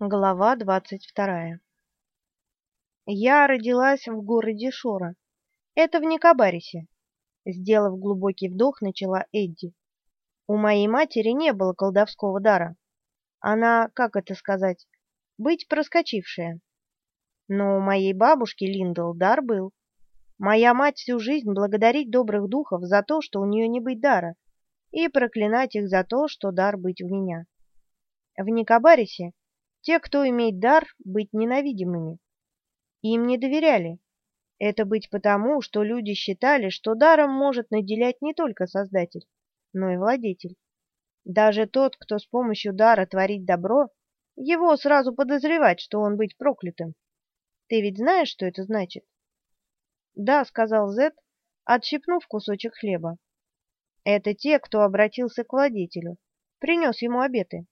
Глава двадцать вторая. Я родилась в городе Шора. Это в Никобарисе. Сделав глубокий вдох, начала Эдди. У моей матери не было колдовского дара. Она, как это сказать, быть проскочившая. Но у моей бабушки Линдл дар был. Моя мать всю жизнь благодарить добрых духов за то, что у нее не быть дара, и проклинать их за то, что дар быть у меня. В Никобарисе те, кто имеет дар быть ненавидимыми. Им не доверяли. Это быть потому, что люди считали, что даром может наделять не только Создатель, но и Владетель. Даже тот, кто с помощью дара творит добро, его сразу подозревать, что он быть проклятым. Ты ведь знаешь, что это значит? Да, сказал Зет, отщипнув кусочек хлеба. Это те, кто обратился к владетелю, принес ему обеты.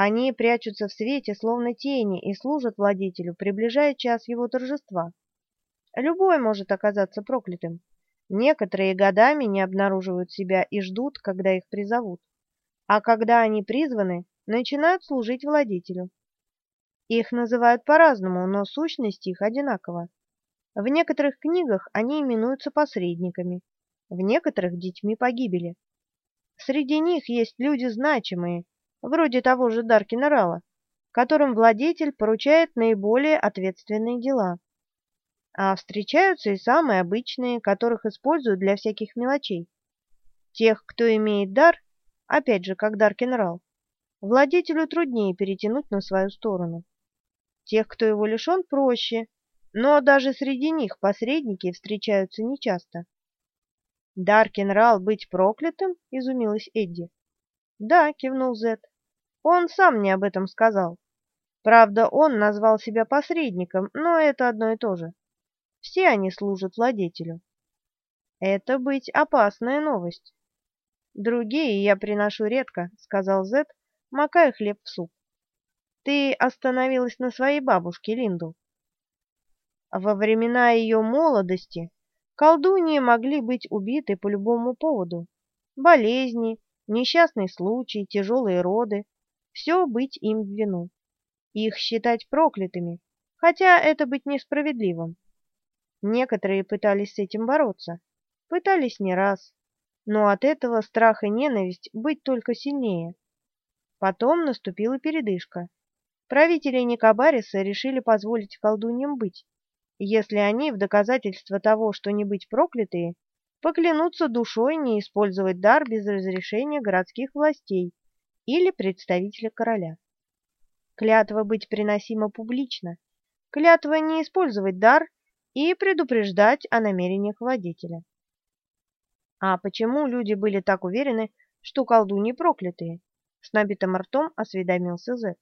Они прячутся в свете, словно тени, и служат владетелю, приближая час его торжества. Любой может оказаться проклятым. Некоторые годами не обнаруживают себя и ждут, когда их призовут. А когда они призваны, начинают служить владетелю. Их называют по-разному, но сущность их одинакова. В некоторых книгах они именуются посредниками, в некоторых – детьми погибели. Среди них есть люди значимые, вроде того же Даркина Рала, которым владетель поручает наиболее ответственные дела. А встречаются и самые обычные, которых используют для всяких мелочей. Тех, кто имеет дар, опять же, как Даркин Рал, владетелю труднее перетянуть на свою сторону. Тех, кто его лишен, проще, но даже среди них посредники встречаются нечасто. «Даркин Рал быть проклятым?» — изумилась Эдди. «Да», — кивнул Зет. «Он сам мне об этом сказал. Правда, он назвал себя посредником, но это одно и то же. Все они служат владетелю. Это быть опасная новость. Другие я приношу редко, сказал Зет, макая хлеб в суп. Ты остановилась на своей бабушке Линду. Во времена ее молодости колдуньи могли быть убиты по любому поводу. Болезни, несчастный случай, тяжелые роды — все быть им в вину. Их считать проклятыми, хотя это быть несправедливым. Некоторые пытались с этим бороться, пытались не раз, но от этого страх и ненависть быть только сильнее. Потом наступила передышка. Правители Никобариса решили позволить колдуньям быть, если они в доказательство того, что не быть проклятые, поклянутся душой не использовать дар без разрешения городских властей или представителя короля. Клятва быть приносима публично, клятва не использовать дар и предупреждать о намерениях владетеля. А почему люди были так уверены, что колдуньи проклятые? С набитым ртом осведомился Зет.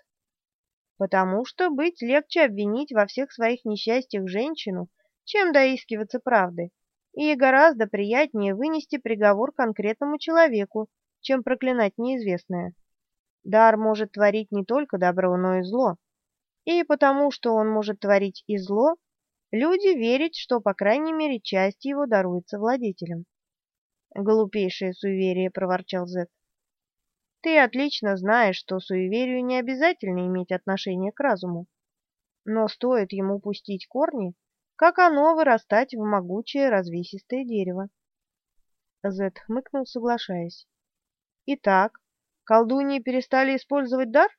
Потому что быть легче обвинить во всех своих несчастьях женщину, чем доискиваться правды, и гораздо приятнее вынести приговор конкретному человеку, чем проклинать неизвестное. Дар может творить не только добро, но и зло. И потому, что он может творить и зло, люди верят, что, по крайней мере, часть его даруется владетелям. «Глупейшее суеверие», — проворчал Зет. «Ты отлично знаешь, что суеверию не обязательно иметь отношение к разуму. Но стоит ему пустить корни, как оно вырастать в могучее развесистое дерево. Зет хмыкнул, соглашаясь. Итак, колдуньи перестали использовать дар?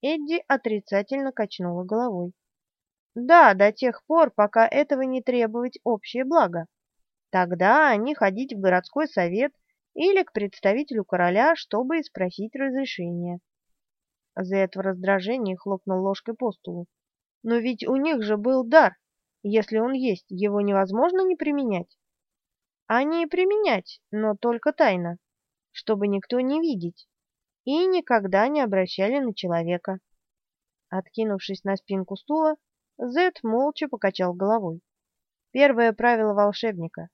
Эдди отрицательно качнула головой. Да, до тех пор, пока этого не требовать общее благо. Тогда они ходить в городской совет или к представителю короля, чтобы спросить разрешения. Зет в раздражении хлопнул ложкой по столу. Но ведь у них же был дар. Если он есть, его невозможно не применять. А не применять, но только тайно, чтобы никто не видеть, и никогда не обращали на человека. Откинувшись на спинку стула, Зет молча покачал головой. Первое правило волшебника.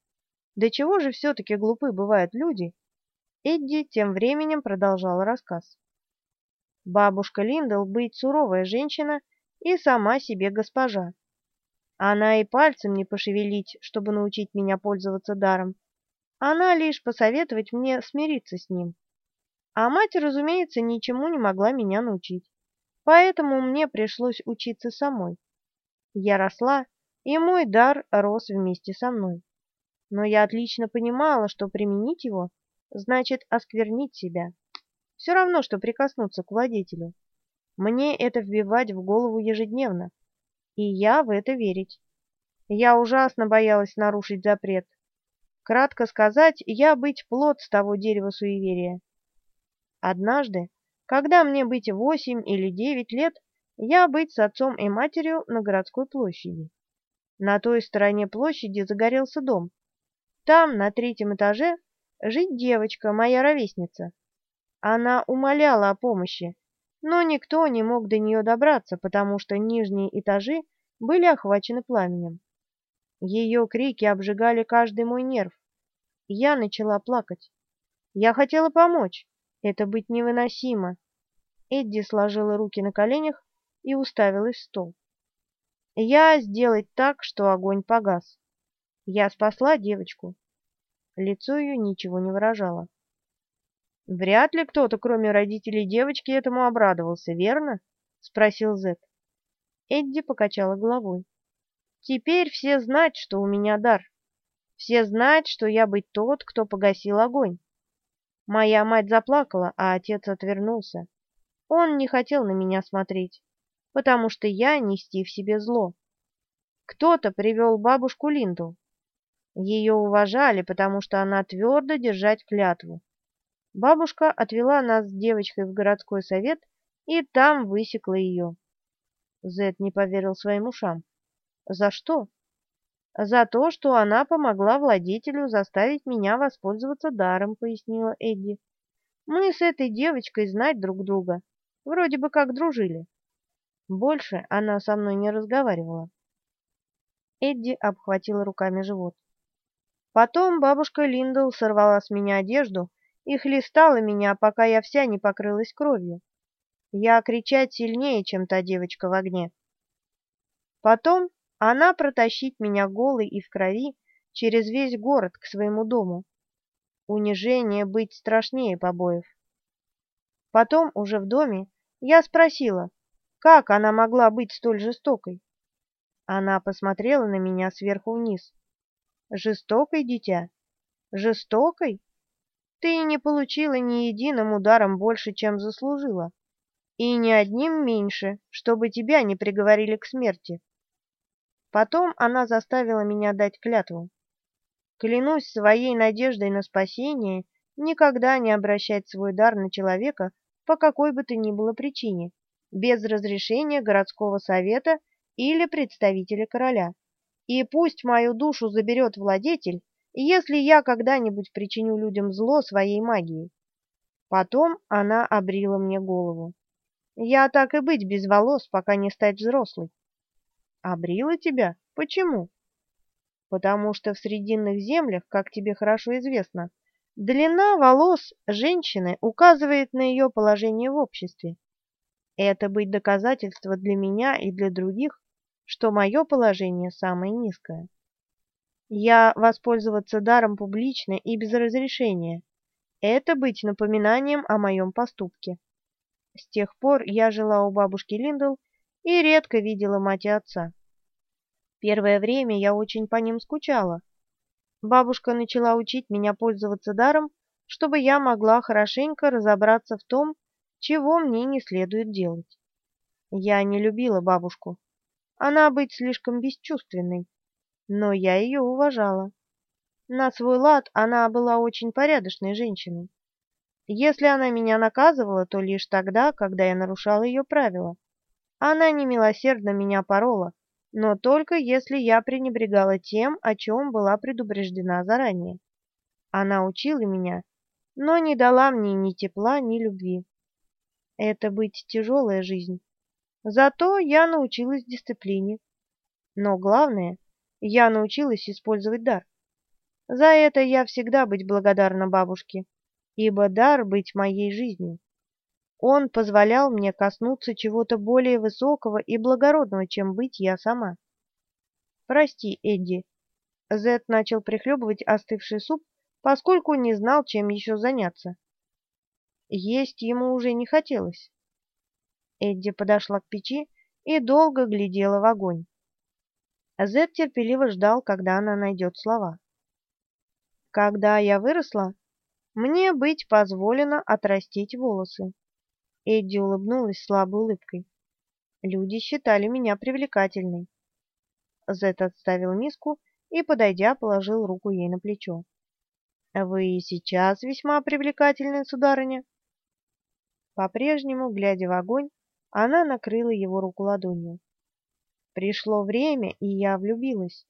До чего же все-таки глупы бывают люди? Эдди тем временем продолжал рассказ. Бабушка Линдл быть суровая женщина и сама себе госпожа. Она и пальцем не пошевелить, чтобы научить меня пользоваться даром. Она лишь посоветовать мне смириться с ним. А мать, разумеется, ничему не могла меня научить. поэтому мне пришлось учиться самой. Я росла, и мой дар рос вместе со мной. Но я отлично понимала, что применить его значит осквернить себя. Все равно, что прикоснуться к владетелю. Мне это вбивать в голову ежедневно, и я в это верить. Я ужасно боялась нарушить запрет. Кратко сказать, я быть плод с того дерева суеверия. Однажды, когда мне быть восемь или девять лет, я быть с отцом и матерью на городской площади. На той стороне площади загорелся дом. Там, на третьем этаже, жить девочка, моя ровесница. Она умоляла о помощи, но никто не мог до нее добраться, потому что нижние этажи были охвачены пламенем. Ее крики обжигали каждый мой нерв. Я начала плакать. Я хотела помочь. Это быть невыносимо. Эдди сложила руки на коленях и уставилась в стол. Я сделать так, что огонь погас. Я спасла девочку. Лицо ее ничего не выражало. Вряд ли кто-то, кроме родителей девочки, этому обрадовался, верно? спросил Зет. Эдди покачала головой. Теперь все знать, что у меня дар. Все знать, что я быть тот, кто погасил огонь. Моя мать заплакала, а отец отвернулся. Он не хотел на меня смотреть, потому что я нести в себе зло. Кто-то привел бабушку Линду. Ее уважали, потому что она твердо держать клятву. Бабушка отвела нас с девочкой в городской совет и там высекла ее. Зет не поверил своим ушам. За что? За то, что она помогла владетелю заставить меня воспользоваться даром, пояснила Эдди. Мы с этой девочкой знать друг друга, вроде бы как дружили. Больше она со мной не разговаривала. Эдди обхватила руками живот. Потом бабушка Линдл сорвала с меня одежду и хлестала меня, пока я вся не покрылась кровью. Я кричать сильнее, чем та девочка в огне. Потом она протащить меня голой и в крови через весь город к своему дому. Унижение быть страшнее побоев. Потом, уже в доме, я спросила, как она могла быть столь жестокой. Она посмотрела на меня сверху вниз. Жестокой, дитя? Жестокой? Ты не получила ни единым ударом больше, чем заслужила, и ни одним меньше, чтобы тебя не приговорили к смерти. Потом она заставила меня дать клятву. Клянусь своей надеждой на спасение никогда не обращать свой дар на человека по какой бы то ни было причине, без разрешения городского совета или представителя короля. И пусть мою душу заберет владетель, если я когда-нибудь причиню людям зло своей магией. Потом она обрила мне голову. Я так и быть без волос, пока не стать взрослой. Обрила тебя? Почему? Потому что в срединных землях, как тебе хорошо известно, длина волос женщины указывает на ее положение в обществе. Это быть доказательство для меня и для других, что мое положение самое низкое. Я воспользоваться даром публично и без разрешения. Это быть напоминанием о моем поступке. С тех пор я жила у бабушки Линдл и редко видела мать и отца. Первое время я очень по ним скучала. Бабушка начала учить меня пользоваться даром, чтобы я могла хорошенько разобраться в том, чего мне не следует делать. Я не любила бабушку. Она быть слишком бесчувственной но я ее уважала. На свой лад она была очень порядочной женщиной. Если она меня наказывала, то лишь тогда, когда я нарушала ее правила. Она немилосердно меня порола, но только если я пренебрегала тем, о чем была предупреждена заранее. Она учила меня, но не дала мне ни тепла, ни любви. Это быть тяжелая жизнь. Зато я научилась дисциплине. Но главное — я научилась использовать дар. За это я всегда быть благодарна бабушке, ибо дар быть моей жизнью. Он позволял мне коснуться чего-то более высокого и благородного, чем быть я сама. Прости, Эдди. Зет начал прихлебывать остывший суп, поскольку не знал, чем еще заняться. Есть ему уже не хотелось. Эдди подошла к печи и долго глядела в огонь. Зед терпеливо ждал, когда она найдет слова. «Когда я выросла, мне быть позволено отрастить волосы». Эдди улыбнулась слабой улыбкой. «Люди считали меня привлекательной». Зед отставил миску и, подойдя, положил руку ей на плечо. «Вы сейчас весьма привлекательны, сударыня». По-прежнему, глядя в огонь, она накрыла его руку ладонью. Пришло время, и я влюбилась.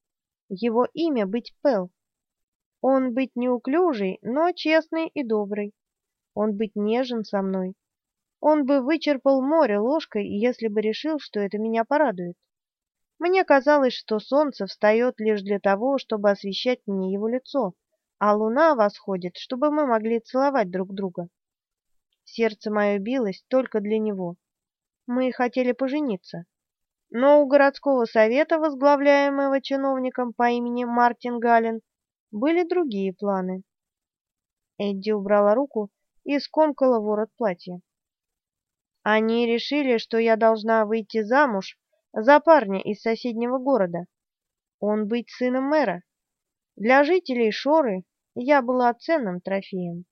Его имя быть Пел. Он быть неуклюжий, но честный и добрый. Он быть нежен со мной. Он бы вычерпал море ложкой, если бы решил, что это меня порадует. Мне казалось, что солнце встает лишь для того, чтобы освещать мне его лицо, а луна восходит, чтобы мы могли целовать друг друга. Сердце мое билось только для него. Мы хотели пожениться. Но у городского совета, возглавляемого чиновником по имени Мартин Галлен, были другие планы. Эдди убрала руку и скомкала ворот платья. Они решили, что я должна выйти замуж за парня из соседнего города. Он быть сыном мэра. Для жителей Шоры я была ценным трофеем.